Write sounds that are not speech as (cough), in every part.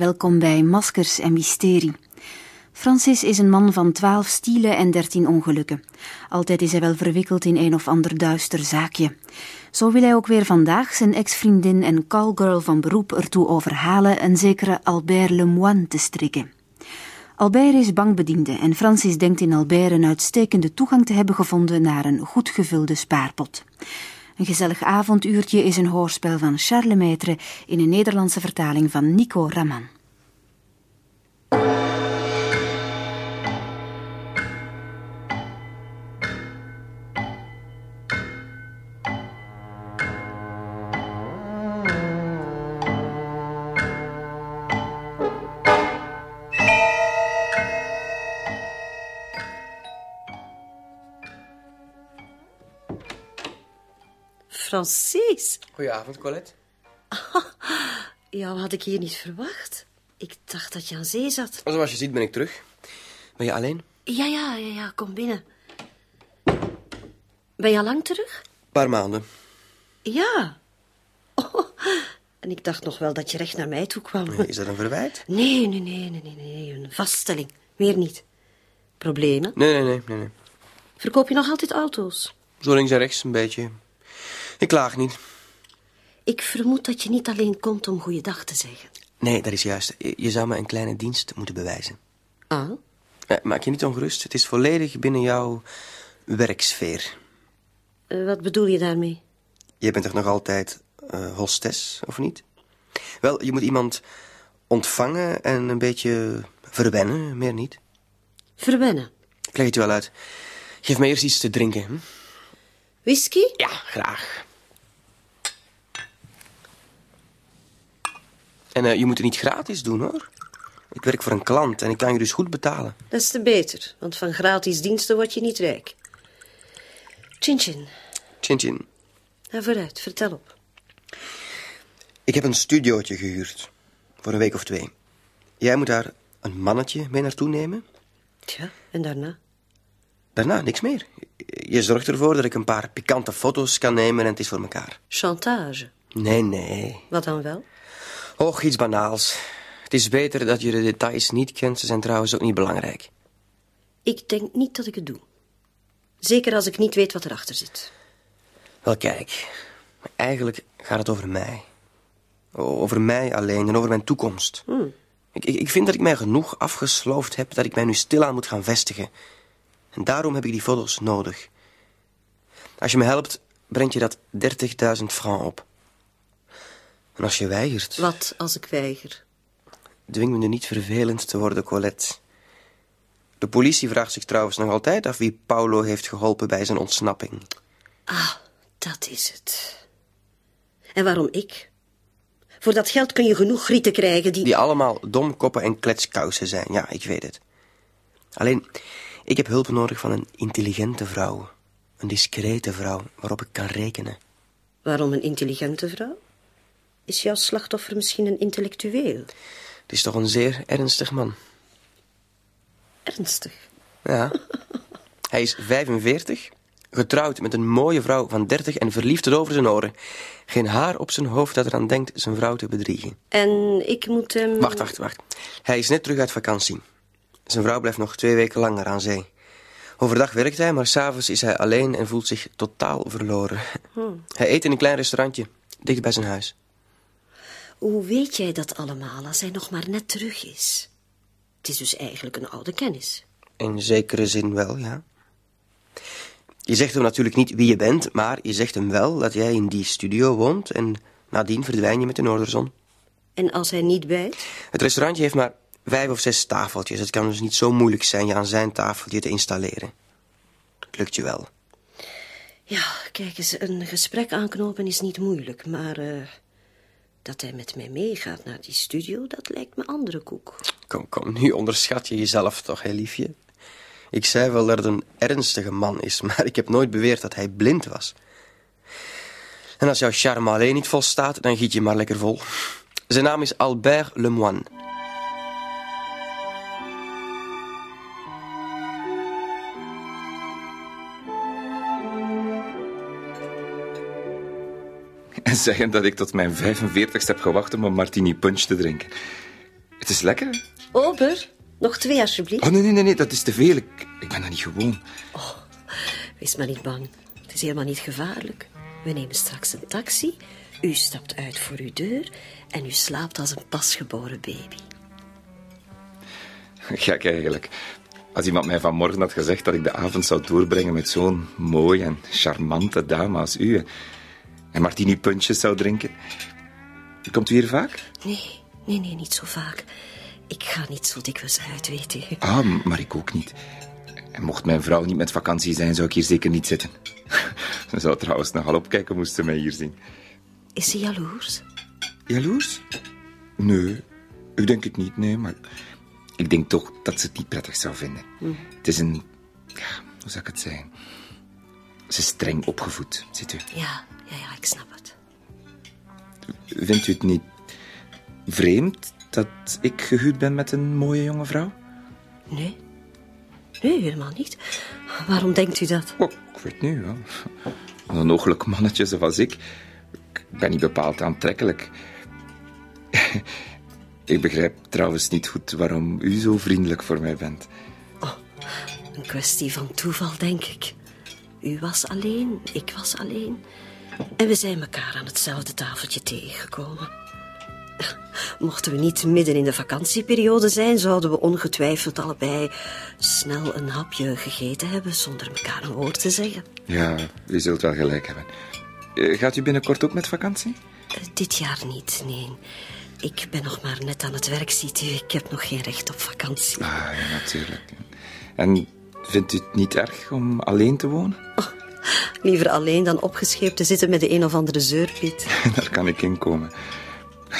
Welkom bij Maskers en Mysterie. Francis is een man van twaalf stielen en dertien ongelukken. Altijd is hij wel verwikkeld in een of ander duister zaakje. Zo wil hij ook weer vandaag zijn ex-vriendin en callgirl van beroep ertoe overhalen een zekere Albert Lemoine te strikken. Albert is bankbediende en Francis denkt in Albert een uitstekende toegang te hebben gevonden naar een goed gevulde spaarpot. Een gezellig avonduurtje is een hoorspel van Charles Maitre in een Nederlandse vertaling van Nico Raman. Francis. Goedenavond, Colette. (laughs) Jou had ik hier niet verwacht. Ik dacht dat je aan zee zat. Zoals je ziet ben ik terug. Ben je alleen? Ja, ja, ja, ja, kom binnen. Ben je al lang terug? Een paar maanden. Ja. (laughs) Oh, en ik dacht nog wel dat je recht naar mij toe kwam. Is dat een verwijt? (laughs) Nee, nee, nee, nee, nee, nee. Een vaststelling. Meer niet. Problemen? Nee, nee, nee, nee, nee. Verkoop je nog altijd auto's? Zo links en rechts een beetje. Ik klaag niet. Ik vermoed dat je niet alleen komt om goeiedag te zeggen. Nee, dat is juist. Je, zou me een kleine dienst moeten bewijzen. Ah? Eh, maak je niet ongerust. Het is volledig binnen jouw werksfeer. Eh, wat bedoel je daarmee? Je bent toch nog altijd eh, hostess, of niet? Wel, je moet iemand ontvangen en een beetje verwennen, meer niet. Verwennen. Ik leg het je wel uit. Geef me eerst iets te drinken. Hm? Whisky? Ja, graag. En eh, je moet het niet gratis doen, hoor. Ik werk voor een klant en ik kan je dus goed betalen. Dat is te beter, want van gratis diensten word je niet rijk. Chin chin. Chin chin. Ga vooruit, vertel op. Ik heb een studiootje gehuurd. Voor een week of twee. Jij moet daar een mannetje mee naartoe nemen. Tja, en daarna? Daarna niks meer. Je zorgt ervoor dat ik een paar pikante foto's kan nemen en het is voor elkaar. Chantage. Nee, nee. Wat dan wel? Och, iets banaals. Het is beter dat je de details niet kent. Ze zijn trouwens ook niet belangrijk. Ik denk niet dat ik het doe. Zeker als ik niet weet wat erachter zit. Wel, kijk. Eigenlijk gaat het over mij. Over mij alleen en over mijn toekomst. Hmm. Ik, ik, ik vind dat ik mij genoeg afgesloofd heb dat ik mij nu stilaan moet gaan vestigen. En daarom heb ik die foto's nodig. Als je me helpt, brengt je dat 30.000 francs op. En als je weigert... Wat als ik weiger? Dwing me nu niet vervelend te worden, Colette. De politie vraagt zich trouwens nog altijd af wie Paulo heeft geholpen bij zijn ontsnapping. Ah, dat is het. En waarom ik? Voor dat geld kun je genoeg grieten krijgen die... Die allemaal domkoppen en kletskousen zijn, ja, ik weet het. Alleen, ik heb hulp nodig van een intelligente vrouw. Een discrete vrouw, waarop ik kan rekenen. Waarom een intelligente vrouw? Is jouw slachtoffer misschien een intellectueel? Het is toch een zeer ernstig man. Ernstig? Ja. (laughs) Hij is 45, getrouwd met een mooie vrouw van 30 en verliefd over zijn oren. Geen haar op zijn hoofd dat eraan denkt zijn vrouw te bedriegen. En ik moet hem... Wacht, wacht, wacht. Hij is net terug uit vakantie. Zijn vrouw blijft nog twee weken langer aan zee. Overdag werkt hij, maar s'avonds is hij alleen en voelt zich totaal verloren. Hij eet in een klein restaurantje, dicht bij zijn huis. Hoe weet jij dat allemaal als hij nog maar net terug is? Het is dus eigenlijk een oude kennis. In zekere zin wel, ja. Je zegt hem natuurlijk niet wie je bent, maar je zegt hem wel dat jij in die studio woont en nadien verdwijn je met de Noorderzon. En als hij niet bijt? Het restaurantje heeft maar vijf of zes tafeltjes. Het kan dus niet zo moeilijk zijn je aan zijn tafeltje te installeren. Het lukt je wel. Ja, kijk eens, een gesprek aanknopen is niet moeilijk, maar eh, dat hij met mij meegaat naar die studio, dat lijkt me andere koek. Kom, kom, nu onderschat je jezelf toch, hè, liefje? Ik zei wel dat het een ernstige man is, (laughs) maar ik heb nooit beweerd dat hij blind was. En als jouw charme alleen niet volstaat, dan giet je maar lekker vol. Zijn naam is Albert Lemoine. (laughs) zeggen dat ik tot mijn 45ste heb gewacht om een martini punch te drinken. Het is lekker? Ober, nog twee alsjeblieft. Oh, nee, nee, nee, nee, dat is te veel. Ik, ik ben dat niet gewoon. Wees maar niet bang. Het is helemaal niet gevaarlijk. We nemen straks een taxi. U stapt uit voor uw deur en u slaapt als een pasgeboren baby. Gek eigenlijk. Als iemand mij vanmorgen had gezegd dat ik de avond zou doorbrengen met zo'n mooie en charmante dame als u. En martini-puntjes zou drinken. Komt u hier vaak? Nee, nee, nee, niet zo vaak. Ik ga niet zo dikwijls uit, weet u. Ah, maar ik ook niet. En mocht mijn vrouw niet met vakantie zijn, zou ik hier zeker niet zitten. (laughs) Ze zou trouwens nogal opkijken moest ze mij hier zien. Is ze jaloers? Jaloers? Nee, ik denk het niet, nee, maar ik denk toch dat ze het niet prettig zou vinden. Het is een, ja, hoe zou ik het zeggen? Ze is streng opgevoed, ziet u. Ja, ja, ja, ik snap het. Vindt u het niet vreemd dat ik gehuwd ben met een mooie jonge vrouw? Nee? Nee, helemaal niet. Waarom denkt u dat? Oh, ik weet niet, ja. Een onogelijk mannetje zoals ik. Ik ben niet bepaald aantrekkelijk. ik begrijp trouwens niet goed waarom u zo vriendelijk voor mij bent. Een kwestie van toeval, denk ik. U was alleen, ik was alleen. En we zijn elkaar aan hetzelfde tafeltje tegengekomen. Mochten we niet midden in de vakantieperiode zijn, zouden we ongetwijfeld allebei snel een hapje gegeten hebben zonder elkaar een woord te zeggen. Ja, u zult wel gelijk hebben. Eh, Gaat u binnenkort ook met vakantie? Eh, Dit jaar niet, nee. Ik ben nog maar net aan het werk, ziet u. Ik heb nog geen recht op vakantie. Ah, ja, natuurlijk. En vindt u het niet erg om alleen te wonen? Liever alleen dan opgescheept te zitten met de een of andere zeurpiet. (laughs) Daar kan ik in komen.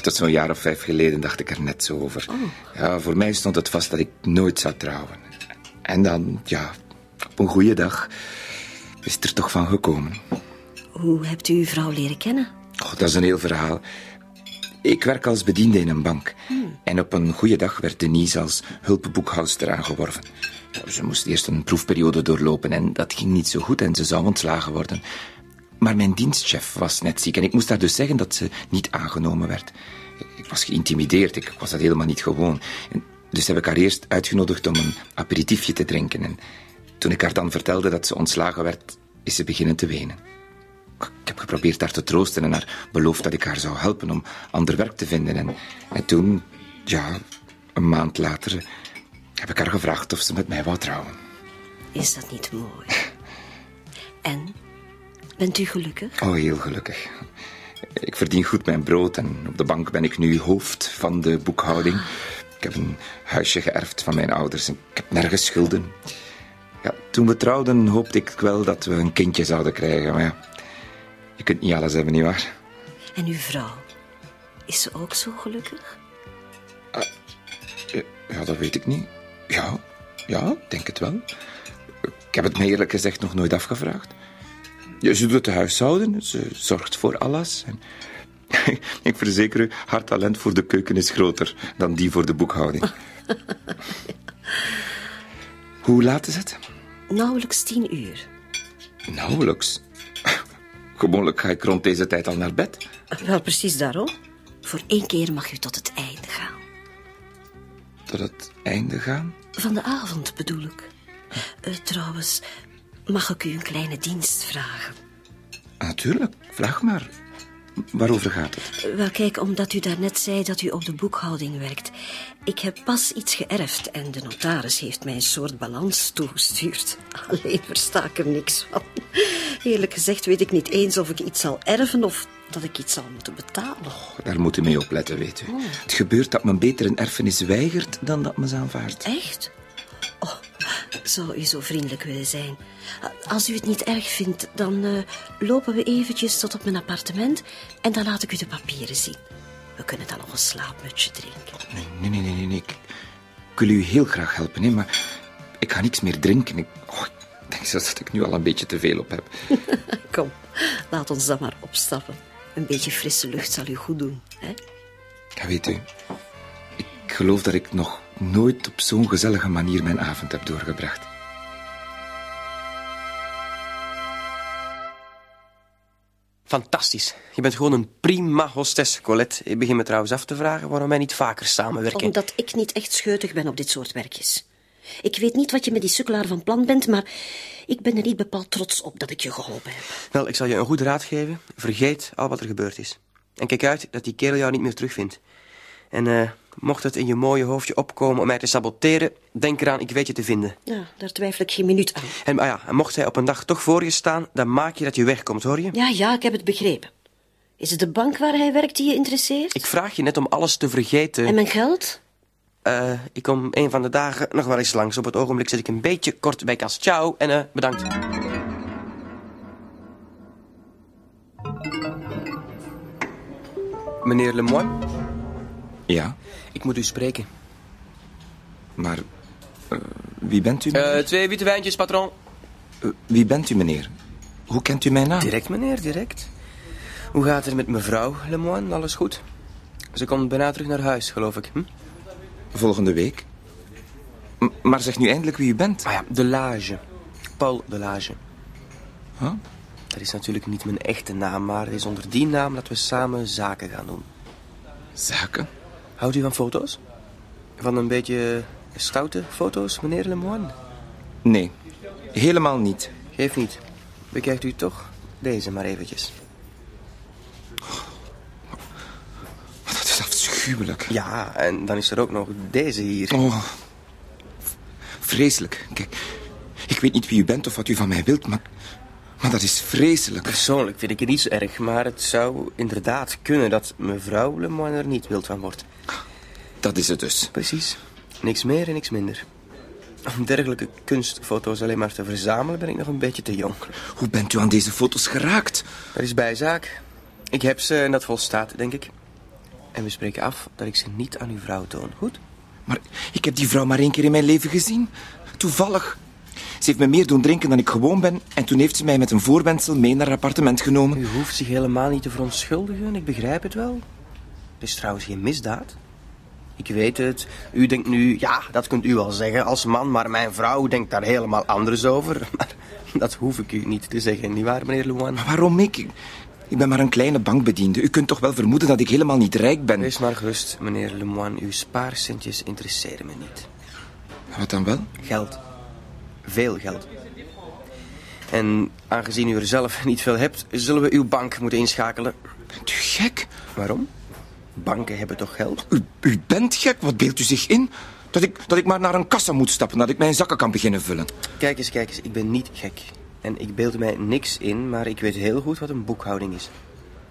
Tot zo'n jaar of vijf geleden dacht ik er net zo over. Ja, voor mij stond het vast dat ik nooit zou trouwen. En dan, ja, op een goede dag is het er toch van gekomen. Hoe hebt u uw vrouw leren kennen? Oh, dat is een heel verhaal. Ik werk als bediende in een bank. En op een goede dag werd Denise als hulpboekhoudster aangeworven. Ze moest eerst een proefperiode doorlopen en dat ging niet zo goed en ze zou ontslagen worden. Maar mijn dienstchef was net ziek en ik moest haar dus zeggen dat ze niet aangenomen werd. Ik was geïntimideerd, ik was dat helemaal niet gewoon. En dus heb ik haar eerst uitgenodigd om een aperitiefje te drinken. En toen ik haar dan vertelde dat ze ontslagen werd, is ze beginnen te wenen. Ik heb geprobeerd haar te troosten en haar beloofd dat ik haar zou helpen om ander werk te vinden. En, en toen, ja, een maand later, heb ik haar gevraagd of ze met mij wou trouwen. Is dat niet mooi? En? Bent u gelukkig? Oh, heel gelukkig. Ik verdien goed mijn brood en op de bank ben ik nu hoofd van de boekhouding. Ik heb een huisje geërfd van mijn ouders en ik heb nergens schulden. Ja, toen we trouwden hoopte ik wel dat we een kindje zouden krijgen, maar ja, je kunt niet alles hebben, nietwaar? En uw vrouw? Is ze ook zo gelukkig? Ja, dat weet ik niet. Ja, ja, denk het wel. Ik heb het me eerlijk gezegd nog nooit afgevraagd. Ze doet het huishouden, ze zorgt voor alles. En (laughs) ik verzeker u, haar talent voor de keuken is groter dan die voor de boekhouding. (laughs) Hoe laat is het? Nauwelijks tien uur. Nauwelijks. Gewoonlijk ga ik rond deze tijd al naar bed. Wel, precies daarom. Voor één keer mag u tot het einde gaan. Tot het einde gaan. Van de avond bedoel ik. Eh, trouwens, mag ik u een kleine dienst vragen? Natuurlijk, vraag maar. Waarover gaat het? Wel, kijk, omdat u daarnet zei dat u op de boekhouding werkt. Ik heb pas iets geërfd en de notaris heeft mij een soort balans toegestuurd. (laughs) Alleen versta ik er niks van. Eerlijk gezegd weet ik niet eens of ik iets zal erven of dat ik iets zal moeten betalen. Daar moet u mee opletten, weet u. Het gebeurt dat men beter een erfenis weigert dan dat men ze aanvaardt. Echt? Zou u zo vriendelijk willen zijn? Als u het niet erg vindt, dan eh, lopen we eventjes tot op mijn appartement en dan laat ik u de papieren zien. We kunnen dan nog een slaapmutsje drinken. Nee, nee, nee, nee. nee. Ik, ik wil u heel graag helpen, hè, maar ik ga niks meer drinken. Ik, oh, ik denk zelfs dat ik nu al een beetje te veel op heb. (laughs) Kom, laat ons dan maar opstappen. Een beetje frisse lucht zal u goed doen, hè? Ja, weet u, ik geloof dat ik nog nooit op zo'n gezellige manier mijn avond heb doorgebracht. Fantastisch. Je bent gewoon een prima hostess, Colette. Ik begin me trouwens af te vragen waarom wij niet vaker samenwerken. Omdat ik niet echt scheutig ben op dit soort werkjes. Ik weet niet wat je met die sukkelaar van plan bent, maar ik ben er niet bepaald trots op dat ik je geholpen heb. Wel, ik zal je een goede raad geven. Vergeet al wat er gebeurd is. En kijk uit dat die kerel jou niet meer terugvindt. En eh, mocht het in je mooie hoofdje opkomen om mij te saboteren, denk eraan, ik weet je te vinden. Ja, daar twijfel ik geen minuut aan. En, ah ja, en mocht hij op een dag toch voor je staan, dan maak je dat je wegkomt, hoor je? Ja, ja, ik heb het begrepen. Is het de bank waar hij werkt die je interesseert? Ik vraag je net om alles te vergeten. En mijn geld? Eh, ik kom een van de dagen nog wel eens langs. Op het ogenblik zit ik een beetje kort bij kas. Ciao en eh, bedankt. Meneer Lemoyne, Ja, ik moet u spreken. maar eh, wie bent u? Meneer? twee witte wijntjes, patron. Eh, wie bent u, meneer? Hoe kent u mijn naam? Direct, meneer, direct. Hoe gaat het met mevrouw Lemoyne? Alles goed? Ze komt bijna terug naar huis, geloof ik. Hm? Volgende week. M- maar zeg nu eindelijk wie u bent. Ah ja, De Lage. Paul De Lage. Huh? Dat is natuurlijk niet mijn echte naam, maar het is onder die naam dat we samen zaken gaan doen. Zaken? Houdt u van foto's? Van een beetje stoute foto's, meneer Lemoyne? Nee, helemaal niet. Geef niet. Bekijkt u toch deze maar eventjes. Dat is afschuwelijk. Ja, en dan is er ook nog deze hier. Oh, vreselijk. Kijk, ik weet niet wie u bent of wat u van mij wilt, maar, maar dat is vreselijk. Persoonlijk vind ik het niet zo erg, maar het zou inderdaad kunnen dat mevrouw Lemoyne er niet wild van wordt. Dat is het dus. Precies. Niks meer en niks minder. Om dergelijke kunstfoto's alleen maar te verzamelen ben ik nog een beetje te jong. Hoe bent u aan deze foto's geraakt? Dat is bijzaak. Ik heb ze en dat volstaat, denk ik. En we spreken af dat ik ze niet aan uw vrouw toon. Goed? Maar ik heb die vrouw maar één keer in mijn leven gezien. Toevallig. Ze heeft me meer doen drinken dan ik gewoon ben... en toen heeft ze mij met een voorwendsel mee naar haar appartement genomen. U hoeft zich helemaal niet te verontschuldigen, ik begrijp het wel. Het is trouwens geen misdaad. Ik weet het. U denkt nu, ja, dat kunt u wel zeggen als man, maar mijn vrouw denkt daar helemaal anders over. (laughs) Maar dat hoef ik u niet te zeggen, nietwaar, meneer Louan? Maar waarom ik? Ik ben maar een kleine bankbediende. U kunt toch wel vermoeden dat ik helemaal niet rijk ben? Wees maar gerust, meneer Lemoine. Uw spaarcentjes interesseren me niet. Wat dan wel? Geld. Veel geld. En aangezien u er zelf niet veel hebt, zullen we uw bank moeten inschakelen. Bent u gek? Waarom? Banken hebben toch geld? U, u bent gek? Wat beeldt u zich in? Dat ik, dat ik maar naar een kassa moet stappen, dat ik mijn zakken kan beginnen vullen. Kijk eens, kijk eens, ik ben niet gek. En ik beeld mij niks in, maar ik weet heel goed wat een boekhouding is.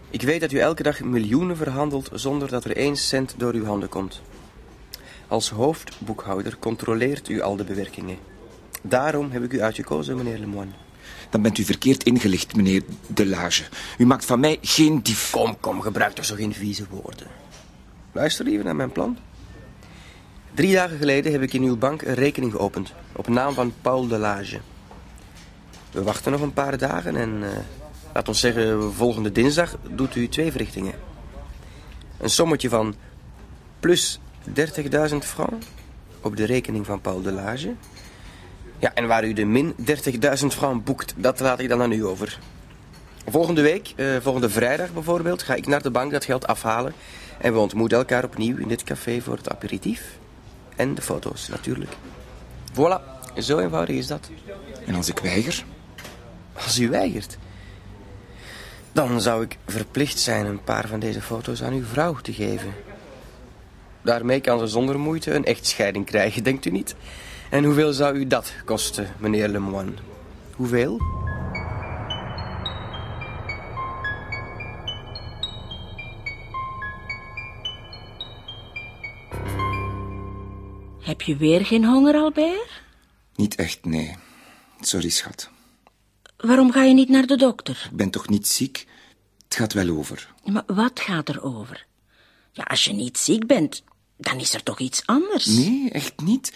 Ik weet dat u elke dag miljoenen verhandelt zonder dat er één cent door uw handen komt. Als hoofdboekhouder controleert u al de bewerkingen. Daarom heb ik u uitgekozen, meneer Lemoine. Dan bent u verkeerd ingelicht, meneer De Lage. U maakt van mij geen dief. Kom, kom, gebruik toch zo geen vieze woorden. Luister even naar mijn plan. Drie dagen geleden heb ik in uw bank een rekening geopend. Op naam van Paul Delage. We wachten nog een paar dagen en... eh, laat ons zeggen, volgende dinsdag doet u twee verrichtingen. Een sommetje van plus 30.000 francs op de rekening van Paul Delage. Ja, en waar u de min 30.000 francs boekt, dat laat ik dan aan u over. Volgende week, eh, volgende vrijdag bijvoorbeeld, ga ik naar de bank dat geld afhalen. En we ontmoeten elkaar opnieuw in dit café voor het aperitief. En de foto's, natuurlijk. Voilà, zo eenvoudig is dat. En als ik weiger? Als u weigert, dan zou ik verplicht zijn een paar van deze foto's aan uw vrouw te geven. Daarmee kan ze zonder moeite een echtscheiding krijgen, denkt u niet? En hoeveel zou u dat kosten, meneer Lemoine? Hoeveel? Heb je weer geen honger, Albert? Niet echt, nee. Sorry, schat. Waarom ga je niet naar de dokter? Ik ben toch niet ziek? Het gaat wel over. Ja, Maar wat gaat er over? Ja, als je niet ziek bent, dan is er toch iets anders? Nee, echt niet.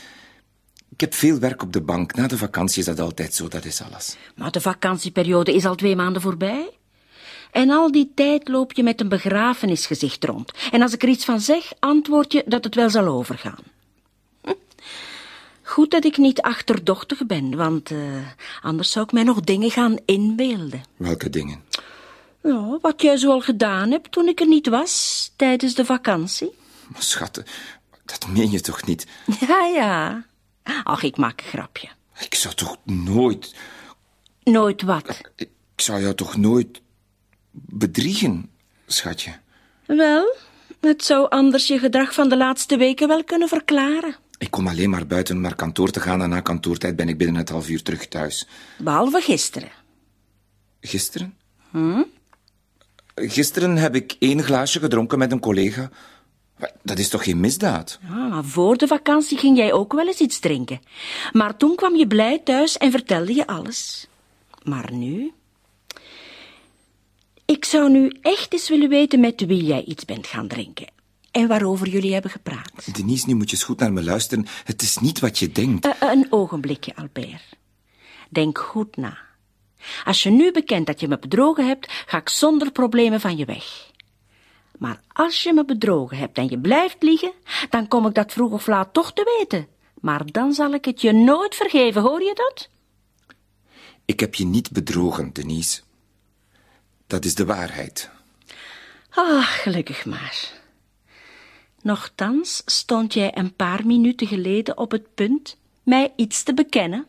Ik heb veel werk op de bank. Na de vakantie is dat altijd zo, dat is alles. Maar de vakantieperiode is al twee maanden voorbij. En al die tijd loop je met een begrafenisgezicht rond. En als ik er iets van zeg, antwoord je dat het wel zal overgaan. Hm. Goed dat ik niet achterdochtig ben, want eh, anders zou ik mij nog dingen gaan inbeelden. Welke dingen? Ja, wat jij zoal gedaan hebt toen ik er niet was, tijdens de vakantie. Maar schatte, dat meen je toch niet? (laughs) Ja, ja. Ach, ik maak een grapje. Ik zou toch nooit... Nooit wat. Ik zou jou toch nooit bedriegen, schatje? Wel, het zou anders je gedrag van de laatste weken wel kunnen verklaren. Ik kom alleen maar buiten om naar kantoor te gaan en na kantoortijd ben ik binnen het half uur terug thuis. Behalve gisteren. Gisteren? Gisteren heb ik één glaasje gedronken met een collega. Dat is toch geen misdaad? Ja, voor de vakantie ging jij ook wel eens iets drinken. Maar toen kwam je blij thuis en vertelde je alles. Maar nu? Ik zou nu echt eens willen weten met wie jij iets bent gaan drinken. En waarover jullie hebben gepraat. Denise, nu moet je eens goed naar me luisteren. Het is niet wat je denkt. Eh, een ogenblikje, Albert. Denk goed na. Als je nu bekent dat je me bedrogen hebt, ga ik zonder problemen van je weg. Maar als je me bedrogen hebt en je blijft liegen, dan kom ik dat vroeg of laat toch te weten. Maar dan zal ik het je nooit vergeven, hoor je dat? Ik heb je niet bedrogen, Denise. Dat is de waarheid. Ah, gelukkig maar. Nochtans stond jij een paar minuten geleden op het punt mij iets te bekennen.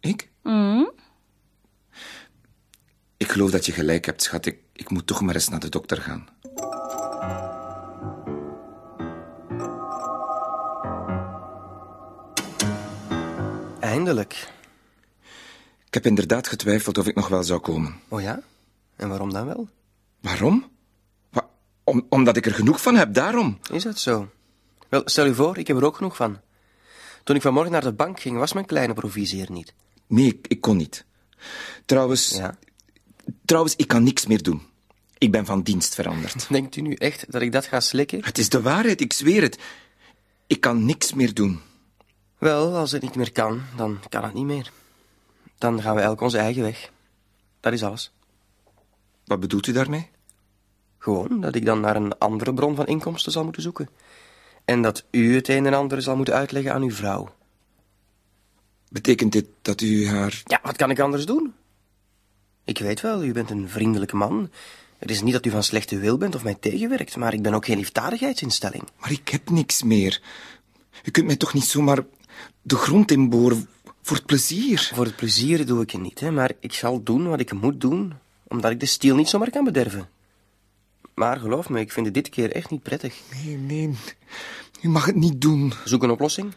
Ik? Ik geloof dat je gelijk hebt, schat. Ik, ik moet toch maar eens naar de dokter gaan. Eindelijk. Ik heb inderdaad getwijfeld of ik nog wel zou komen. Oh ja? En waarom dan wel? Waarom? Wa- om, omdat ik er genoeg van heb, daarom. Is dat zo? Wel, stel u voor, ik heb er ook genoeg van. Toen ik vanmorgen naar de bank ging, was mijn kleine provisie er niet. Nee, ik, ik kon niet. Trouwens, Ja? trouwens, ik kan niks meer doen. Ik ben van dienst veranderd. Denkt u nu echt dat ik dat ga slikken? Het is de waarheid, ik zweer het. Ik kan niks meer doen. Wel, als het niet meer kan, dan kan het niet meer. Dan gaan we elk onze eigen weg. Dat is alles. Wat bedoelt u daarmee? Gewoon dat ik dan naar een andere bron van inkomsten zal moeten zoeken. En dat u het een en ander zal moeten uitleggen aan uw vrouw. Betekent dit dat u haar... Ja, wat kan ik anders doen? Ik weet wel, u bent een vriendelijke man. Het is niet dat u van slechte wil bent of mij tegenwerkt, maar ik ben ook geen liefdadigheidsinstelling. Maar ik heb niks meer. U kunt mij toch niet zomaar de grond inboren voor het plezier? Voor het plezier doe ik het niet, hè, maar ik zal doen wat ik moet doen, omdat ik de stiel niet zomaar kan bederven. Maar geloof me, ik vind het dit keer echt niet prettig. Nee, nee. U mag het niet doen. Zoek een oplossing.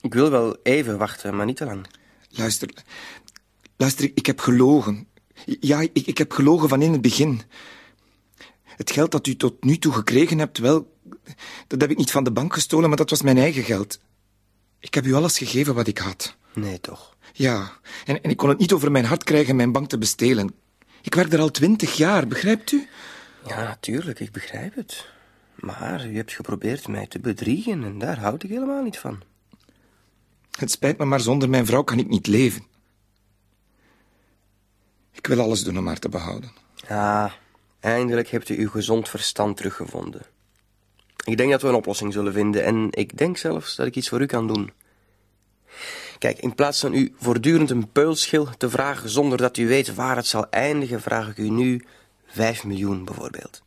Ik wil wel even wachten, maar niet te lang. Luister, luister, ik, ik heb gelogen. Ja, ik, ik heb gelogen van in het begin. Het geld dat u tot nu toe gekregen hebt, wel, dat heb ik niet van de bank gestolen, maar dat was mijn eigen geld. Ik heb u alles gegeven wat ik had. Nee, toch. Ja, en, en ik kon het niet over mijn hart krijgen mijn bank te bestelen. Ik werk er al twintig jaar, begrijpt u? Ja, natuurlijk, ik begrijp het. Maar u hebt geprobeerd mij te bedriegen en daar houd ik helemaal niet van. Het spijt me, maar zonder mijn vrouw kan ik niet leven. Ik wil alles doen om haar te behouden. Ja, eindelijk hebt u uw gezond verstand teruggevonden. Ik denk dat we een oplossing zullen vinden en ik denk zelfs dat ik iets voor u kan doen. Kijk, in plaats van u voortdurend een peulschil te vragen zonder dat u weet waar het zal eindigen, vraag ik u nu vijf miljoen bijvoorbeeld.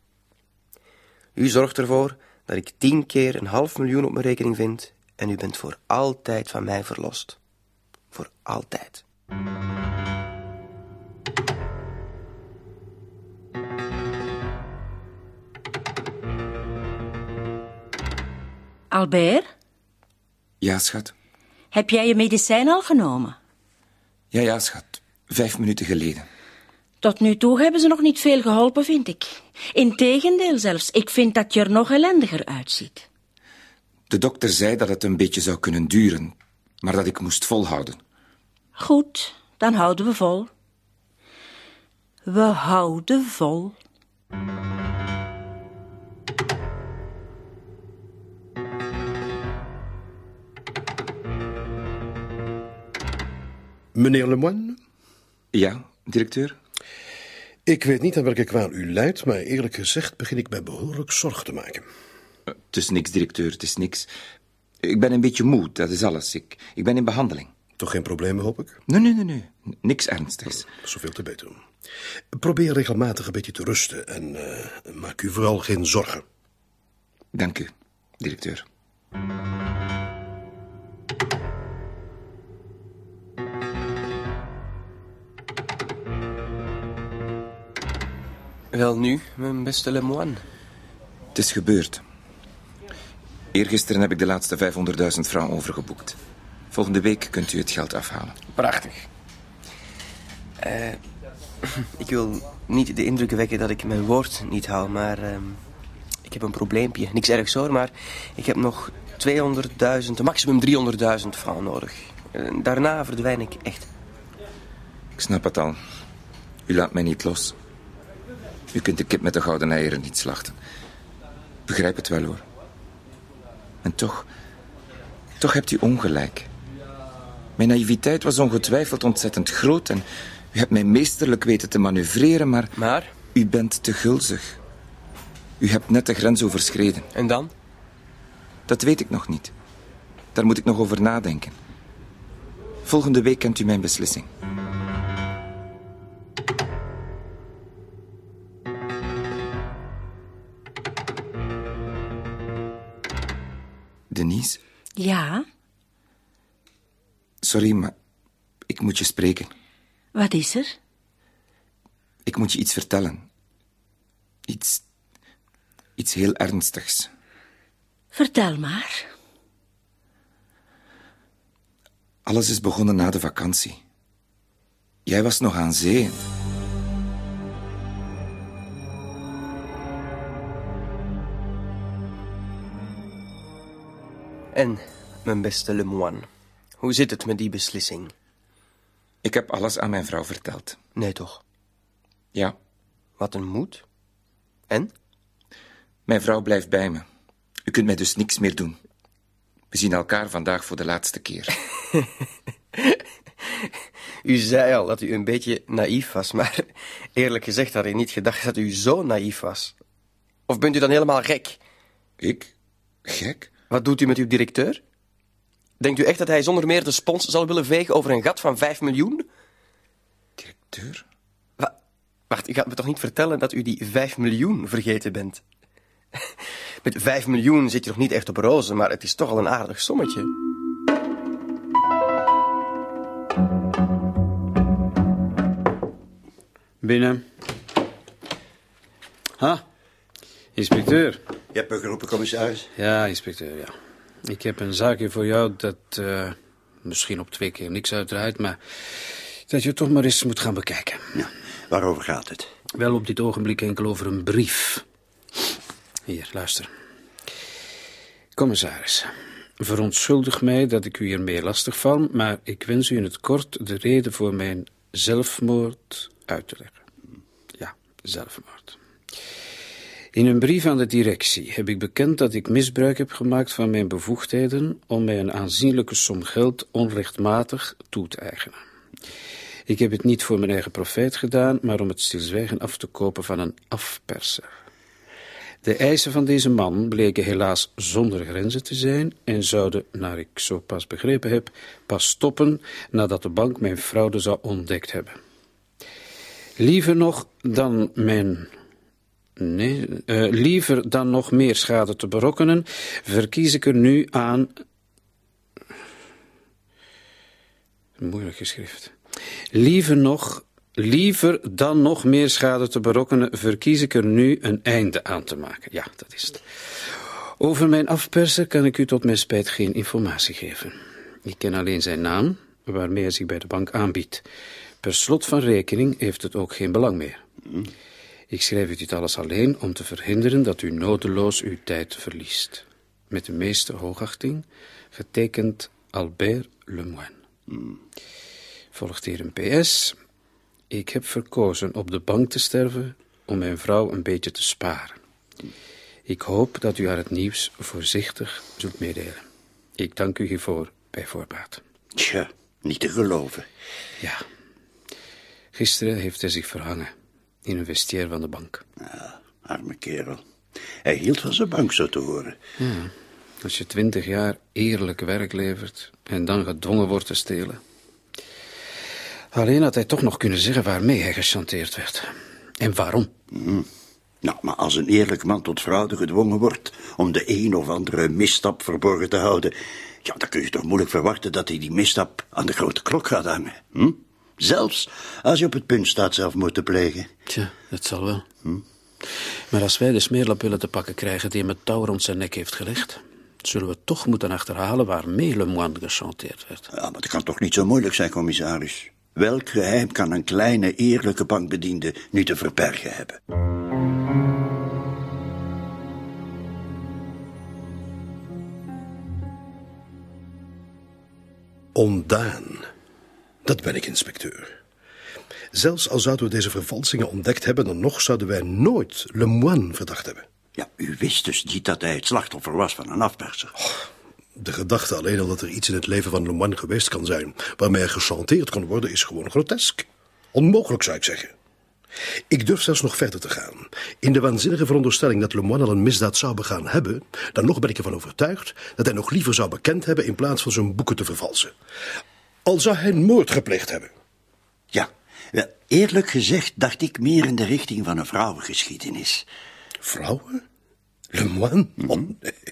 U zorgt ervoor dat ik tien keer een half miljoen op mijn rekening vind en u bent voor altijd van mij verlost. Voor altijd. Albert, Ja, schat. heb jij je medicijn al genomen? Ja, ja, schat. Vijf minuten geleden. Tot nu toe hebben ze nog niet veel geholpen, vind ik. Integendeel zelfs, ik vind dat je er nog ellendiger uitziet. De dokter zei dat het een beetje zou kunnen duren, maar dat ik moest volhouden. Goed, dan houden we vol. We houden vol. Meneer Lemoine, Ja, directeur? ik weet niet aan welke kwaal u lijdt, maar eerlijk gezegd begin ik mij behoorlijk zorgen te maken. Eh, Het is niks, directeur, het is niks. Ik ben een beetje moe, dat is alles. Ik, ik ben in behandeling. Toch geen problemen, hoop ik? Nee, nee, nee, nee. Niks ernstigs. Zoveel te beter. Probeer regelmatig een beetje te rusten en uh, maak u vooral geen zorgen. Dank u, directeur. Wel nu, mijn beste Lemoine. Het is gebeurd. Eergisteren heb ik de laatste 500.000 francs overgeboekt. Volgende week kunt u het geld afhalen. Prachtig. Uh, (clears throat) ik wil niet de indruk wekken dat ik mijn woord niet hou, maar uh, ik heb een probleempje. Niks ergs hoor, maar ik heb nog 200.000, maximum 300.000 francs nodig. Uh, daarna verdwijn ik echt. Ik snap het al. U laat mij niet los. U kunt de kip met de gouden eieren niet slachten. Begrijp het wel hoor. En toch, toch hebt u ongelijk. Mijn naïviteit was ongetwijfeld ontzettend groot en u hebt mij meesterlijk weten te manoeuvreren, maar... Maar? U bent te gulzig. U hebt net de grens overschreden. En dan? Dat weet ik nog niet. Daar moet ik nog over nadenken. Volgende week kent u mijn beslissing. Ja? Sorry, maar ik moet je spreken. Wat is er? Ik moet je iets vertellen. Iets. iets heel ernstigs. Vertel maar. Alles is begonnen na de vakantie. Jij was nog aan zee. En, mijn beste Lemoine, hoe zit het met die beslissing? Ik heb alles aan mijn vrouw verteld. Nee, toch? Ja. Wat een moed. En? Mijn vrouw blijft bij me. U kunt mij dus niks meer doen. We zien elkaar vandaag voor de laatste keer. (laughs) u zei al dat u een beetje naïef was, maar (laughs) eerlijk gezegd had ik niet gedacht dat u zo naïef was. Of bent u dan helemaal gek? Ik? Gek? Wat doet u met uw directeur? Denkt u echt dat hij zonder meer de spons zal willen vegen over een gat van 5 miljoen? Directeur? Wa Wacht, u gaat me toch niet vertellen dat u die 5 miljoen vergeten bent? (laughs) Met 5 miljoen zit je nog niet echt op rozen, maar het is toch al een aardig sommetje. Binnen. Ha, inspecteur. Je hebt me geroepen, commissaris? Ja, inspecteur, ja. Ik heb een zaakje voor jou dat uh, misschien op twee keer niks uitdraait, maar dat je toch maar eens moet gaan bekijken. Ja, waarover gaat het? Wel op dit ogenblik enkel over een brief. Hier, luister. Commissaris, verontschuldig mij dat ik u hiermee lastig val, maar ik wens u in het kort de reden voor mijn zelfmoord uit te leggen. Ja, zelfmoord. In een brief aan de directie heb ik bekend dat ik misbruik heb gemaakt van mijn bevoegdheden om mij een aanzienlijke som geld onrechtmatig toe te eigenen. Ik heb het niet voor mijn eigen profijt gedaan, maar om het stilzwijgen af te kopen van een afperser. De eisen van deze man bleken helaas zonder grenzen te zijn en zouden, naar ik zo pas begrepen heb, pas stoppen nadat de bank mijn fraude zou ontdekt hebben. Liever nog dan mijn Nee, uh, liever dan nog meer schade te berokkenen, verkies ik er nu aan. Moeilijk geschrift. Liever nog, liever dan nog meer schade te berokkenen, verkies ik er nu een einde aan te maken. Ja, dat is het. Over mijn afperser kan ik u tot mijn spijt geen informatie geven. Ik ken alleen zijn naam, waarmee hij zich bij de bank aanbiedt. Per slot van rekening heeft het ook geen belang meer. Ik schrijf u dit alles alleen om te verhinderen dat u nodeloos uw tijd verliest. Met de meeste hoogachting, getekend Albert Lemoine. Hmm. Volgt hier een PS. Ik heb verkozen op de bank te sterven om mijn vrouw een beetje te sparen. Ik hoop dat u haar het nieuws voorzichtig zult meedelen. Ik dank u hiervoor bij voorbaat. Tja, niet te geloven. Ja. Gisteren heeft hij zich verhangen in een vestiaire van de bank. Ja, arme kerel. Hij hield van zijn bank, zo te horen. Ja, als je twintig jaar eerlijk werk levert en dan gedwongen wordt te stelen. Alleen had hij toch nog kunnen zeggen waarmee hij gechanteerd werd. En waarom. Nou, maar als een eerlijk man tot fraude gedwongen wordt om de een of andere misstap verborgen te houden, ja, dan kun je toch moeilijk verwachten dat hij die misstap aan de grote klok gaat hangen. Hm? Zelfs als je op het punt staat zelfmoord te plegen. Tja, dat zal wel. Maar als wij de smeerlap willen te pakken krijgen die hem het touw rond zijn nek heeft gelegd, zullen we toch moeten achterhalen waarmee Le Moine gechanteerd werd. Ja, maar dat kan toch niet zo moeilijk zijn, commissaris? Welk geheim kan een kleine, eerlijke bankbediende nu te verbergen hebben? Ondaan. Dat ben ik, inspecteur. Zelfs al zouden we deze vervalsingen ontdekt hebben, dan nog zouden wij nooit Le Moine verdacht hebben. Ja, u wist dus niet dat hij het slachtoffer was van een afperser. De gedachte alleen al dat er iets in het leven van Le Moine geweest kan zijn... waarmee hij gechanteerd kon worden, is gewoon grotesk. Onmogelijk, zou ik zeggen. Ik durf zelfs nog verder te gaan. In de waanzinnige veronderstelling dat Le Moine al een misdaad zou begaan hebben... dan nog ben ik ervan overtuigd dat hij nog liever zou bekend hebben... in plaats van zijn boeken te vervalsen. Al zou hij een moord gepleegd hebben. Ja, wel, eerlijk gezegd dacht ik meer in de richting van een vrouwengeschiedenis. Vrouwen? Le Moine? Oh,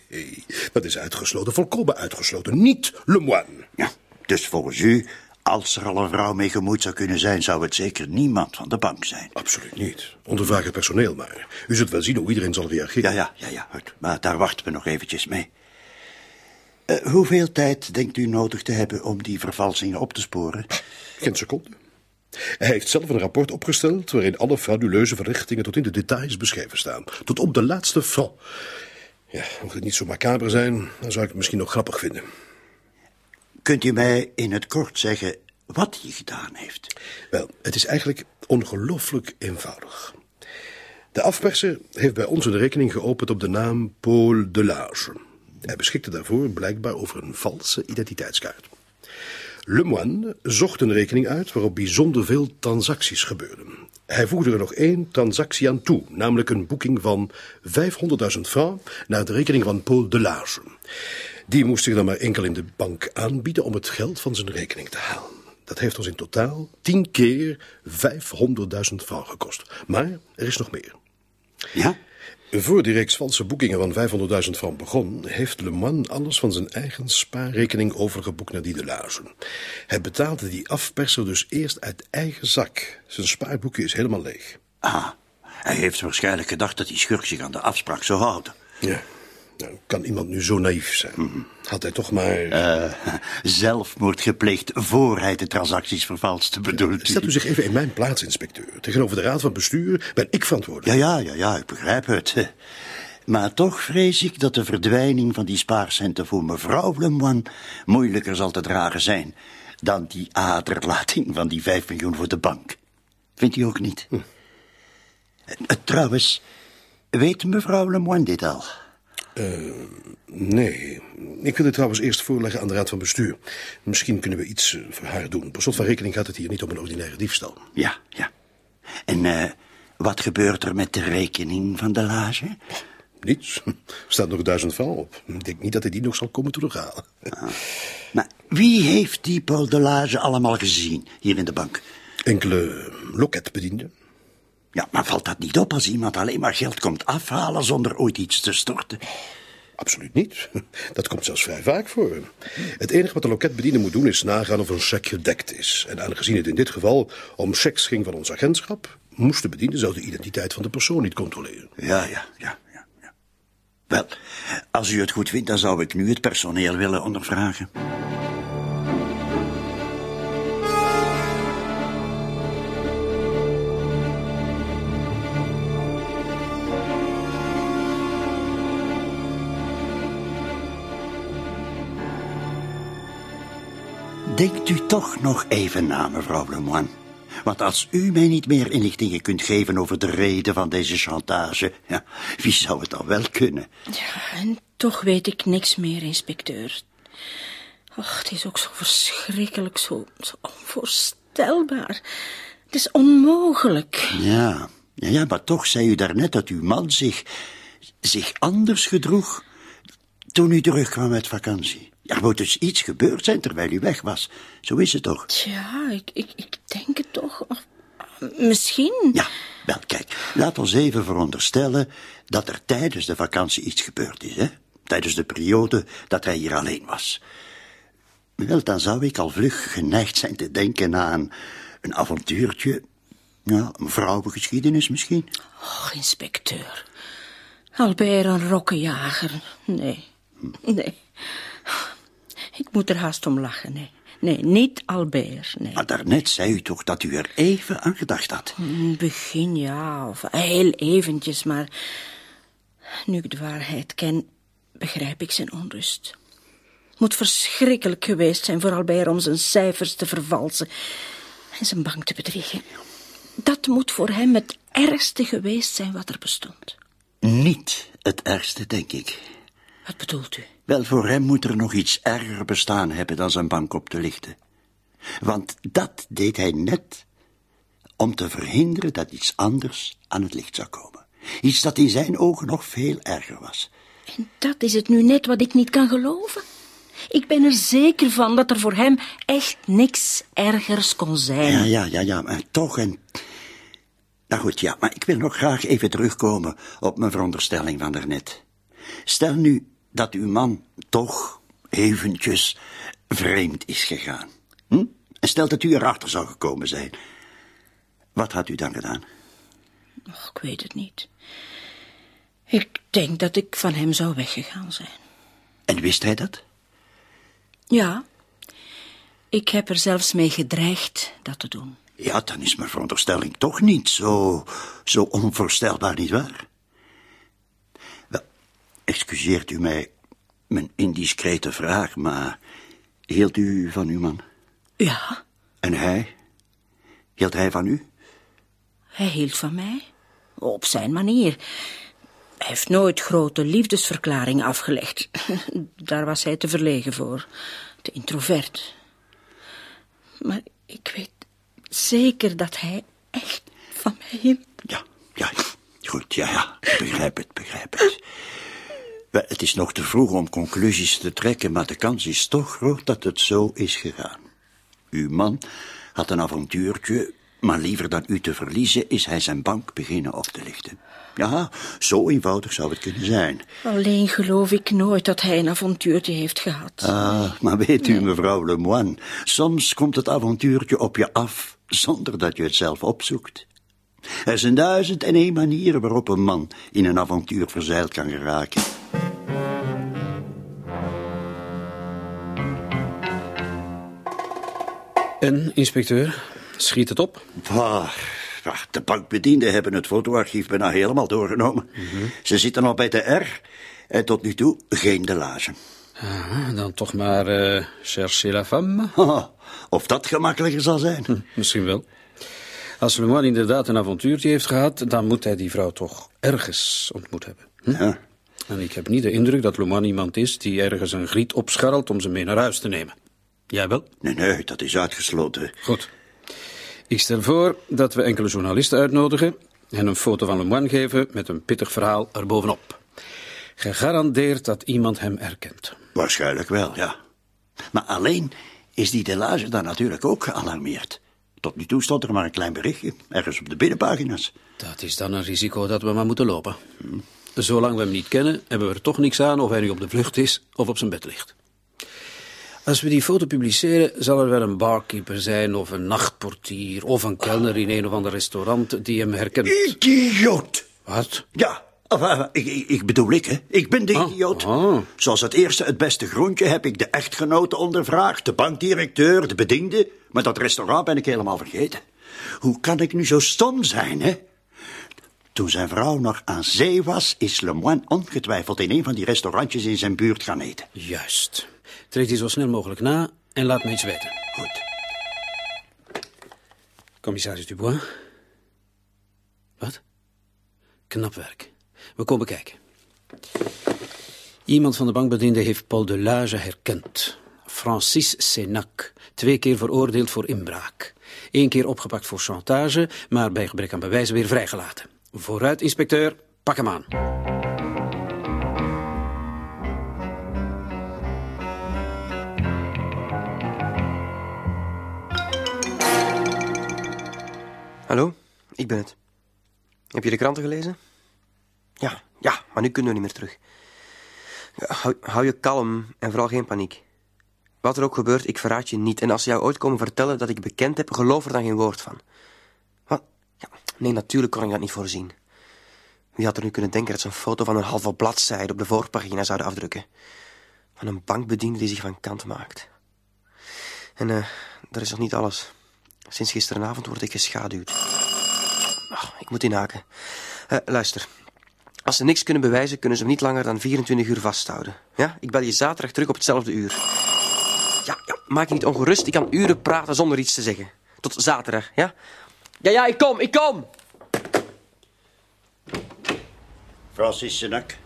nee, dat is uitgesloten, volkomen uitgesloten. Niet Le Moine. Ja, dus volgens u, als er al een vrouw mee gemoeid zou kunnen zijn, zou het zeker niemand van de bank zijn. Absoluut niet. Ondervraag het personeel maar. U zult wel zien hoe iedereen zal reageren. Ja, ja, ja, ja. Maar daar wachten we nog eventjes mee. Eh, hoeveel tijd denkt u nodig te hebben om die vervalsingen op te sporen? Geen seconde. Hij heeft zelf een rapport opgesteld waarin alle frauduleuze verrichtingen tot in de details beschreven staan. Tot op de laatste franc. Ja, mocht het niet zo macaber zijn, dan zou ik het misschien nog grappig vinden. Kunt u mij in het kort zeggen wat hij gedaan heeft? Wel, het is eigenlijk ongelooflijk eenvoudig. De afperser heeft bij ons een rekening geopend op de naam Paul Delage. Hij beschikte daarvoor blijkbaar over een valse identiteitskaart. Le Moine zocht een rekening uit waarop bijzonder veel transacties gebeurden. Hij voegde er nog één transactie aan toe, namelijk een boeking van 500.000 francs naar de rekening van Paul Delage. Die moest zich dan maar enkel in de bank aanbieden om het geld van zijn rekening te halen. Dat heeft ons in totaal tien keer 500.000 francs gekost. Maar er is nog meer. Ja? Voor die reeks valse boekingen van 500.000 francs begon... heeft Le Moine alles van zijn eigen spaarrekening overgeboekt naar die de Lage. Hij betaalde die afperser dus eerst uit eigen zak. Zijn spaarboekje is helemaal leeg. Ah, hij heeft waarschijnlijk gedacht dat die schurk zich aan de afspraak zou houden. Ja, nou, kan iemand nu zo naïef zijn? Had hij toch maar... Eh, zelfmoord gepleegd voor hij de transacties vervalste, bedoelt u? Stelt u zich even in mijn plaats, inspecteur. Tegenover de raad van bestuur ben ik verantwoordelijk. Ja, ja, ja, ja, ik begrijp het. (laughs) Maar toch vrees ik dat de verdwijning van die spaarcenten voor mevrouw Lemoine moeilijker zal te dragen zijn dan die aderlating van die vijf miljoen voor de bank. Vindt u ook niet? Eh, eh, Trouwens, weet mevrouw Lemoine dit al? Nee, ik wil het trouwens eerst voorleggen aan de raad van bestuur. Misschien kunnen we iets eh, voor haar doen. Per slot van rekening gaat het hier niet om een ordinaire diefstal. Ja, ja. En eh, wat gebeurt er met de rekening van de lage? Niets. Er staat nog duizend francs op. Ik denk niet dat hij die nog zal komen terughalen. Maar wie heeft die Paul de Lage allemaal gezien hier in de bank? Enkele loketbedienden. Ja, maar valt dat niet op als iemand alleen maar geld komt afhalen zonder ooit iets te storten? Absoluut niet. (laughs) Dat komt zelfs vrij vaak voor. Het enige wat de loketbediende moet doen is nagaan of een cheque gedekt is. En aangezien het in dit geval om checks ging van ons agentschap... moest de bediende zelfs de identiteit van de persoon niet controleren. Ja, ja, ja, ja, ja. Wel, als u het goed vindt, dan zou ik nu het personeel willen ondervragen. Denkt u toch nog even na, mevrouw Lemoine. Want als u mij niet meer inlichtingen kunt geven over de reden van deze chantage... Ja, wie zou het dan wel kunnen? Ja, en toch weet ik niks meer, inspecteur. Och, het is ook zo verschrikkelijk, zo, zo onvoorstelbaar. Het is onmogelijk. Ja, ja, ja, maar toch zei u daarnet dat uw man zich, zich anders gedroeg toen u terugkwam uit vakantie. Er moet dus iets gebeurd zijn terwijl u weg was. Zo is het toch? Ja, ik, ik, ik denk het toch. Of, misschien. Ja, wel kijk, laat ons even veronderstellen dat er tijdens de vakantie iets gebeurd is, hè? Tijdens de periode dat hij hier alleen was. Wel, dan zou ik al vlug geneigd zijn te denken aan een avontuurtje. Ja, een vrouwengeschiedenis misschien. Och, inspecteur. Albert een rokkenjager. Nee, nee. Ik moet er haast om lachen, nee. Nee, niet Albert, nee. Maar daarnet zei u toch dat u er even aan gedacht had? In het begin ja, of heel eventjes, maar... Nu ik de waarheid ken, begrijp ik zijn onrust. Moet verschrikkelijk geweest zijn voor Albert om zijn cijfers te vervalsen en zijn bank te bedriegen. Dat moet voor hem het ergste geweest zijn wat er bestond. Niet het ergste, denk ik. Wat bedoelt u? Wel, voor hem moet er nog iets erger bestaan hebben dan zijn bank op te lichten. Want dat deed hij net om te verhinderen dat iets anders aan het licht zou komen. Iets dat in zijn ogen nog veel erger was. En dat is het nu net wat ik niet kan geloven. Ik ben er zeker van dat er voor hem echt niks ergers kon zijn. Ja, ja, ja, ja, maar toch en... Nou goed, ja, maar ik wil nog graag even terugkomen op mijn veronderstelling van daarnet. Stel nu dat uw man toch eventjes vreemd is gegaan. Hm? En stel dat u erachter zou gekomen zijn. Wat had u dan gedaan? Och, ik weet het niet. Ik denk dat ik van hem zou weggegaan zijn. En wist hij dat? Ja. Ik heb er zelfs mee gedreigd dat te doen. Ja, dan is mijn veronderstelling toch niet zo, zo onvoorstelbaar, nietwaar? Excuseert u mij mijn indiscrete vraag, maar hield u van uw man? Ja, En hij? Hield hij van u? hij hield van mij. Op zijn manier. Hij heeft nooit grote liefdesverklaringen afgelegd. (laughs) Daar was hij te verlegen voor. Te introvert. Maar ik weet zeker dat hij echt van mij hield. Ja, ja, goed, ja, ja, ik begrijp het, begrijp het. Wel, het is nog te vroeg om conclusies te trekken, maar de kans is toch groot dat het zo is gegaan. Uw man had een avontuurtje, maar liever dan u te verliezen is hij zijn bank beginnen op te lichten. Ja, zo eenvoudig zou het kunnen zijn. Alleen geloof ik nooit dat hij een avontuurtje heeft gehad. Ah, maar weet u, mevrouw Lemoine, soms komt het avontuurtje op je af zonder dat je het zelf opzoekt. Er zijn duizend en één manieren waarop een man in een avontuur verzeild kan geraken. En, inspecteur, schiet het op? Waar, de bankbedienden hebben het fotoarchief bijna helemaal doorgenomen. Ze zitten al bij de R en tot nu toe geen delage. Ah, dan toch maar eh chercher la femme. Of dat gemakkelijker zal zijn. Hm, misschien wel. Als Le Moine inderdaad een avontuurtje heeft gehad... dan moet hij die vrouw toch ergens ontmoet hebben. Hm? Ja. En ik heb niet de indruk dat Le Moine iemand is... die ergens een griet opscharrelt om ze mee naar huis te nemen. Jij wel? Nee, nee, dat is uitgesloten. Goed. Ik stel voor dat we enkele journalisten uitnodigen... en een foto van Le Moine geven met een pittig verhaal erbovenop. Gegarandeerd dat iemand hem herkent. Waarschijnlijk wel, ja. Maar alleen is die delage dan natuurlijk ook gealarmeerd. Tot nu toe stond er maar een klein berichtje, ergens op de binnenpagina's. Dat is dan een risico dat we maar moeten lopen. Zolang we hem niet kennen, hebben we er toch niks aan of hij nu op de vlucht is of op zijn bed ligt. Als we die foto publiceren, zal er wel een barkeeper zijn of een nachtportier of een kelner in een of ander restaurant die hem herkent. Idioot! Wat? Ja, ik, ik, bedoel ik, hè. Ik ben de Ah, idioot. ah. Zoals het eerste het beste groentje heb ik de echtgenoten ondervraagd, de bankdirecteur, de bediende. Maar dat restaurant ben ik helemaal vergeten. Hoe kan ik nu zo stom zijn, hè? Toen zijn vrouw nog aan zee was, is Le Moine ongetwijfeld in een van die restaurantjes in zijn buurt gaan eten. Juist. Treed die zo snel mogelijk na en laat me iets weten. Goed. Commissaris Dubois. Wat? Knap werk. We komen kijken. Iemand van de bankbediende heeft Paul Delage herkend. Francis Senac, twee keer veroordeeld voor inbraak. Eén keer opgepakt voor chantage, maar bij gebrek aan bewijs weer vrijgelaten. Vooruit, inspecteur, pak hem aan. Hallo, ik ben het. Heb je de kranten gelezen? Ja, ja, maar nu kunnen we niet meer terug. Hou, hou je kalm en vooral geen paniek. Wat er ook gebeurt, ik verraad je niet. En als ze jou ooit komen vertellen dat ik bekend heb, geloof er dan geen woord van. Wat? Ja, nee, natuurlijk kon ik dat niet voorzien. Wie had er nu kunnen denken dat ze een foto van een halve bladzijde op de voorpagina zouden afdrukken? Van een bankbediende die zich van kant maakt. En eh, dat is nog niet alles. Sinds gisteravond word ik geschaduwd. Ach, ik moet inhaken. Eh, luister. Als ze niks kunnen bewijzen, kunnen ze me niet langer dan 24 uur vasthouden. Ja? Ik bel je zaterdag terug op hetzelfde uur. Ja, ja, maak je niet ongerust. Ik kan uren praten zonder iets te zeggen. Tot zaterdag, ja? Ja, ja, ik kom, ik kom! Francis Senac.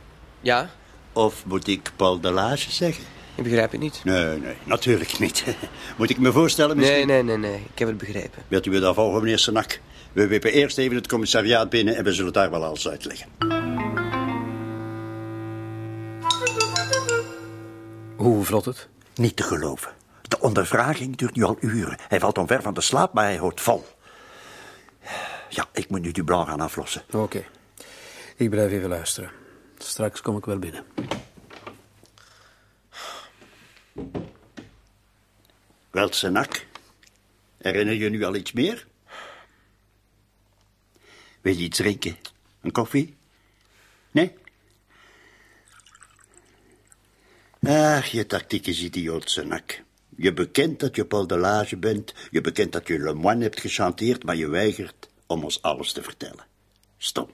Ja? Of moet ik Paul Delage zeggen? Ik begrijp het niet. Nee, nee, natuurlijk niet. (laughs) Moet ik me voorstellen misschien? Nee, nee, nee, nee. Ik heb het begrepen. Wilt u me dan volgen, meneer Senac? We wippen eerst even het commissariaat binnen en we zullen daar wel alles uitleggen. Hoe vlot het? Niet te geloven. De ondervraging duurt nu al uren. Hij valt omver van de slaap, maar hij houdt vol. Ja, ik moet nu Dublanc gaan aflossen. Oké. Ik blijf even luisteren. Straks kom ik wel binnen. Wel, Senac. Herinner je nu al iets meer? Wil je iets drinken? Een koffie? Nee? Ach, je tactiek is idioot, Senac. Je bekent dat je Paul Delage bent. Je bekent dat je Le Moine hebt gechanteerd, maar je weigert om ons alles te vertellen. Stom.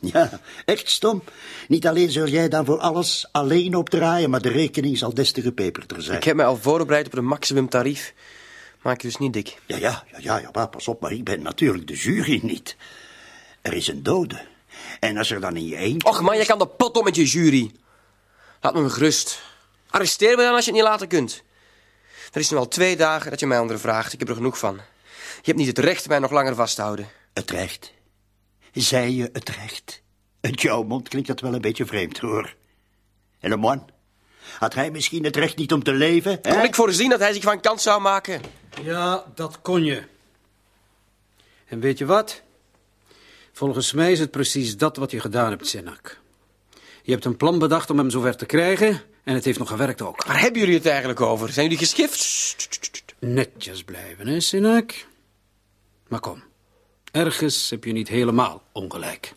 Ja, echt stom. Niet alleen zul jij dan voor alles alleen opdraaien, maar de rekening zal des te gepeperder zijn. Ik heb mij al voorbereid op de maximumtarief. Maak je dus niet dik. Ja, ja, ja, ja, ja, maar pas op, maar ik ben natuurlijk de jury niet. Er is een dode. En als er dan in je eentje... Och man, je kan de pot op met je jury. Laat me gerust. Arresteer me dan als je het niet laten kunt. Er is nu al twee dagen dat je mij ondervraagt. Ik heb er genoeg van. Je hebt niet het recht mij nog langer vast te houden. Het recht. Zei je het recht? Uit jouw mond klinkt dat wel een beetje vreemd, hoor. En de man? Had hij misschien het recht niet om te leven? hè? Kon ik voorzien dat hij zich van kant zou maken? Ja, dat kon je. En weet je wat? Volgens mij is het precies dat wat je gedaan hebt, Senak. Je hebt een plan bedacht om hem zover te krijgen en het heeft nog gewerkt ook. Waar hebben jullie het eigenlijk over? Zijn jullie geschift? Netjes blijven, hè, Senak? Maar kom, ergens heb je niet helemaal ongelijk.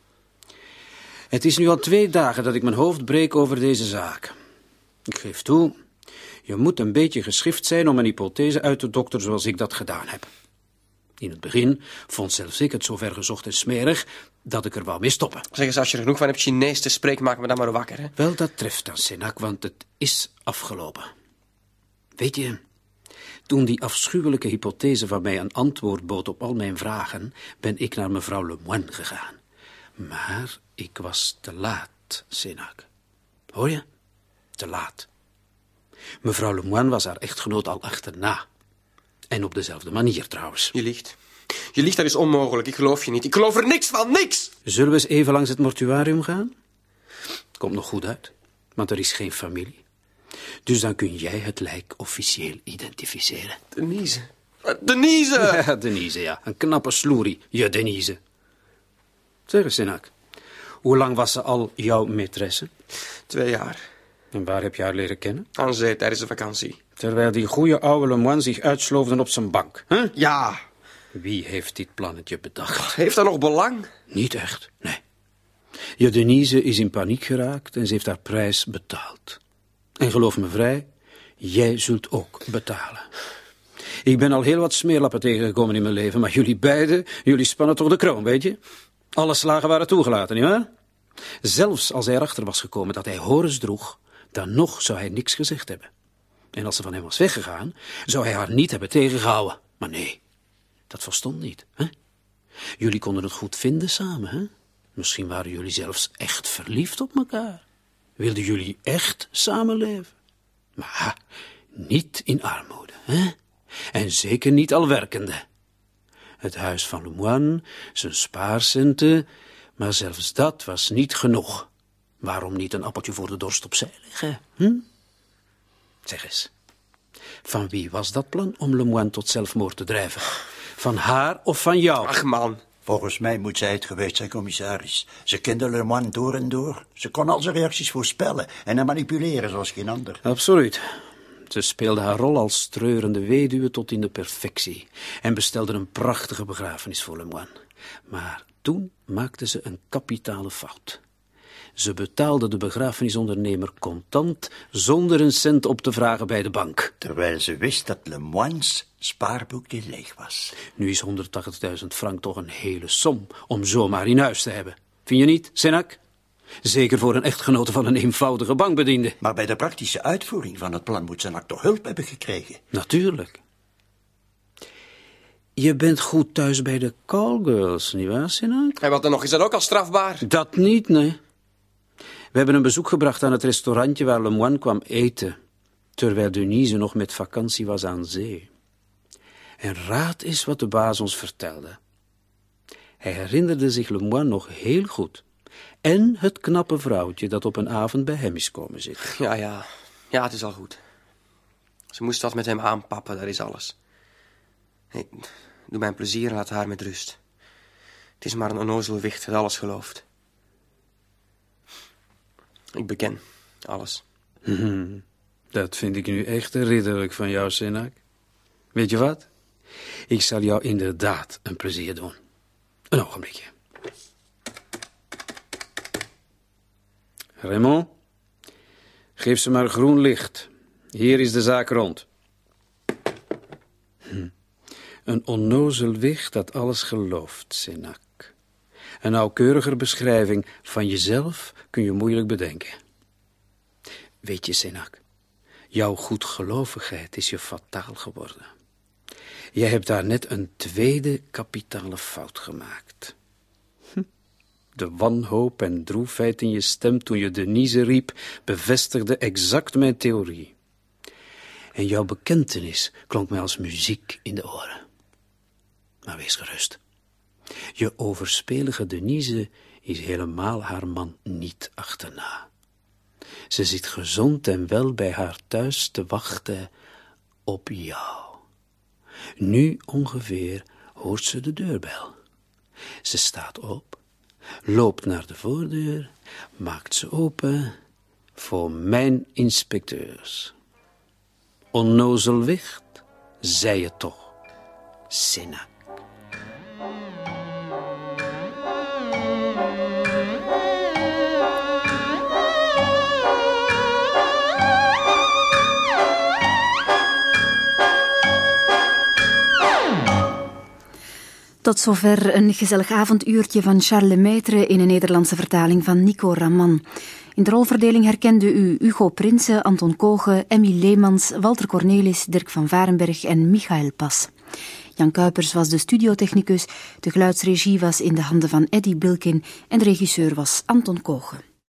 Het is nu al twee dagen dat ik mijn hoofd breek over deze zaak. Ik geef toe, je moet een beetje geschift zijn om een hypothese uit te dokteren zoals ik dat gedaan heb. In het begin vond zelfs ik het zover gezocht en smerig dat ik er wou mee stoppen. Zeg eens, als je er genoeg van hebt Chinees te spreken, maak me dan maar wakker, hè? Wel, dat treft dan, Senak, want het is afgelopen. Weet je, toen die afschuwelijke hypothese van mij een antwoord bood op al mijn vragen, ben ik naar mevrouw Lemoine gegaan. Maar ik was te laat, Senak. Hoor je? Te laat. Mevrouw Lemoine was haar echtgenoot al achterna. En op dezelfde manier trouwens. Je liegt. Je liegt, dat is onmogelijk. Ik geloof je niet. Ik geloof er niks van, niks! Zullen we eens even langs het mortuarium gaan? Komt nog goed uit, want er is geen familie. Dus dan kun jij het lijk officieel identificeren. Denise. Eh, Denise! (laughs) Ja, Denise, ja. Een knappe sloerie, je Denise. Zeg eens, Senak. Hoe lang was ze al jouw maîtresse? Twee jaar. En waar heb je haar leren kennen? Aan zee tijdens de vakantie. Terwijl die goede oude Lemoine zich uitsloofde op zijn bank. Hè? Ja. Wie heeft dit plannetje bedacht? Heeft dat nog belang? Niet echt, nee. Je Denise is in paniek geraakt en ze heeft haar prijs betaald. En geloof me vrij, jij zult ook betalen. Ik ben al heel wat smeerlappen tegengekomen in mijn leven, maar jullie beiden, jullie spannen toch de kroon, weet je? Alle slagen waren toegelaten, nietwaar? Zelfs als hij erachter was gekomen dat hij horens droeg, dan nog zou hij niks gezegd hebben. En als ze van hem was weggegaan, zou hij haar niet hebben tegengehouden. Maar nee, dat verstond niet, hè? Jullie konden het goed vinden samen, hè? Misschien waren jullie zelfs echt verliefd op elkaar. Wilden jullie echt samenleven? Maar niet in armoede, hè? En zeker niet al werkende. Het huis van Lemoine, zijn spaarcenten, maar zelfs dat was niet genoeg. Waarom niet een appeltje voor de dorst opzij leggen, hm? Zeg eens, van wie was dat plan om Lemoine tot zelfmoord te drijven? Van haar of van jou? Ach, man. Volgens mij moet zij het geweest zijn, commissaris. Ze kende Le Moine door en door. Ze kon al zijn reacties voorspellen en hem manipuleren zoals geen ander. Absoluut. Ze speelde haar rol als treurende weduwe tot in de perfectie en bestelde een prachtige begrafenis voor Le Moine. Maar toen maakte ze een kapitale fout. Ze betaalde de begrafenisondernemer contant, zonder een cent op te vragen bij de bank. Terwijl ze wist dat Le Moine's spaarboekje leeg was. Nu is 180.000 frank toch een hele som om zomaar in huis te hebben. Vind je niet, Senak? Zeker voor een echtgenote van een eenvoudige bankbediende. Maar bij de praktische uitvoering van het plan moet Senak toch hulp hebben gekregen. Natuurlijk. Je bent goed thuis bij de callgirls, nietwaar, Senak? En wat dan nog, is dat ook al strafbaar? Dat niet, nee. We hebben een bezoek gebracht aan het restaurantje waar Le Moine kwam eten, terwijl Denise nog met vakantie was aan zee. En raad is wat de baas ons vertelde. Hij herinnerde zich Le Moine nog heel goed. En het knappe vrouwtje dat op een avond bij hem is komen zitten. Ja, ja. Ja, het is al goed. Ze moest wat met hem aanpappen, dat is alles. Hey, doe mij plezier en laat haar met rust. Het is maar een onnozel wicht dat alles gelooft. Ik beken alles. (laughs) Dat vind ik nu echt ridderlijk van jou, Senak. Weet je wat? Ik zal jou inderdaad een plezier doen. Een ogenblikje. Raymond, geef ze maar groen licht. Hier is de zaak rond. Hm. Een onnozel wicht dat alles gelooft, Senak. Een nauwkeuriger beschrijving van jezelf kun je moeilijk bedenken. Weet je, Senak, jouw goedgelovigheid is je fataal geworden. Jij hebt daar net een tweede kapitale fout gemaakt. Hm. De wanhoop en droefheid in je stem toen je Denise riep, bevestigde exact mijn theorie. En jouw bekentenis klonk mij als muziek in de oren. Maar wees gerust. Je overspelige Denise is helemaal haar man niet achterna. Ze zit gezond en wel bij haar thuis te wachten op jou. Nu ongeveer hoort ze de deurbel. Ze staat op, loopt naar de voordeur, maakt ze open voor mijn inspecteurs. Onnozel wicht, zei je toch, Senna. Tot zover een gezellig avonduurtje van Charles Lemaitre in een Nederlandse vertaling van Nico Raman. In de rolverdeling herkende u Hugo Prinsen, Anton Kogen, Emmy Leemans, Walter Cornelis, Dirk van Varenberg en Michael Pas. Jan Kuipers was de studiotechnicus, de geluidsregie was in de handen van Eddy Bilkin en de regisseur was Anton Kogen.